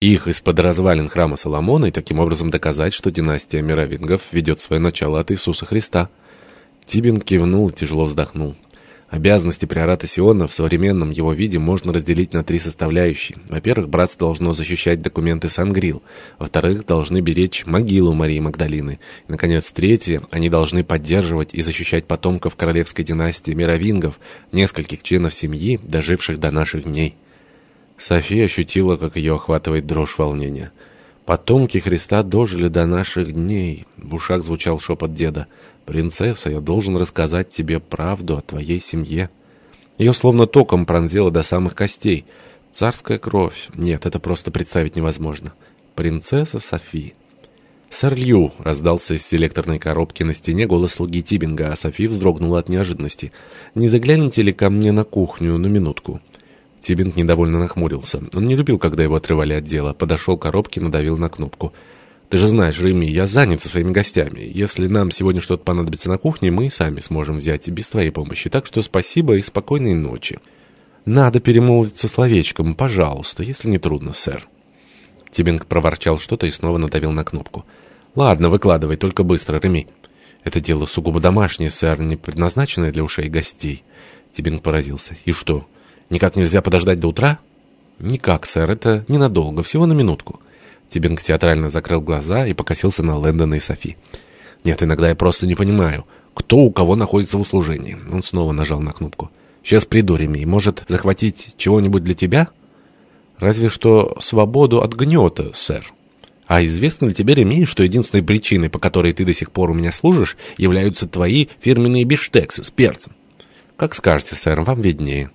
их из-под развалин храма Соломона и таким образом доказать, что династия мировингов ведет свое начало от Иисуса Христа. Тибин кивнул и тяжело вздохнул. Обязанности приората Сиона в современном его виде можно разделить на три составляющие. Во-первых, братство должно защищать документы Сангрил. Во-вторых, должны беречь могилу Марии Магдалины. И, наконец, третье, они должны поддерживать и защищать потомков королевской династии мировингов, нескольких членов семьи, доживших до наших дней. София ощутила, как ее охватывает дрожь волнения. «Потомки Христа дожили до наших дней», — в ушах звучал шепот деда. «Принцесса, я должен рассказать тебе правду о твоей семье». Ее словно током пронзило до самых костей. Царская кровь. Нет, это просто представить невозможно. Принцесса Софи. «Сэр Лью!» — раздался из селекторной коробки на стене голос слуги Тибинга, а Софи вздрогнула от неожиданности. «Не загляните ли ко мне на кухню на минутку?» Тибинг недовольно нахмурился. Он не любил, когда его отрывали от дела. Подошел к коробке, надавил на кнопку. Ты же знаешь, Реми, я занят со своими гостями. Если нам сегодня что-то понадобится на кухне, мы сами сможем взять и без твоей помощи. Так что спасибо и спокойной ночи. Надо перемолвиться словечком, пожалуйста, если не трудно, сэр. Тибинг проворчал что-то и снова надавил на кнопку. Ладно, выкладывай, только быстро, Реми. Это дело сугубо домашнее, сэр, не предназначенное для ушей гостей. Тибинг поразился. И что, никак нельзя подождать до утра? Никак, сэр, это ненадолго, всего на минутку. Тибинг театрально закрыл глаза и покосился на Лэндона и Софи. «Нет, иногда я просто не понимаю, кто у кого находится в услужении». Он снова нажал на кнопку. «Сейчас приду, Реми. Может, захватить чего-нибудь для тебя?» «Разве что свободу от гнета, сэр». «А известно ли тебе, Реми, что единственной причиной, по которой ты до сих пор у меня служишь, являются твои фирменные биштексы с перцем?» «Как скажете, сэр, вам виднее».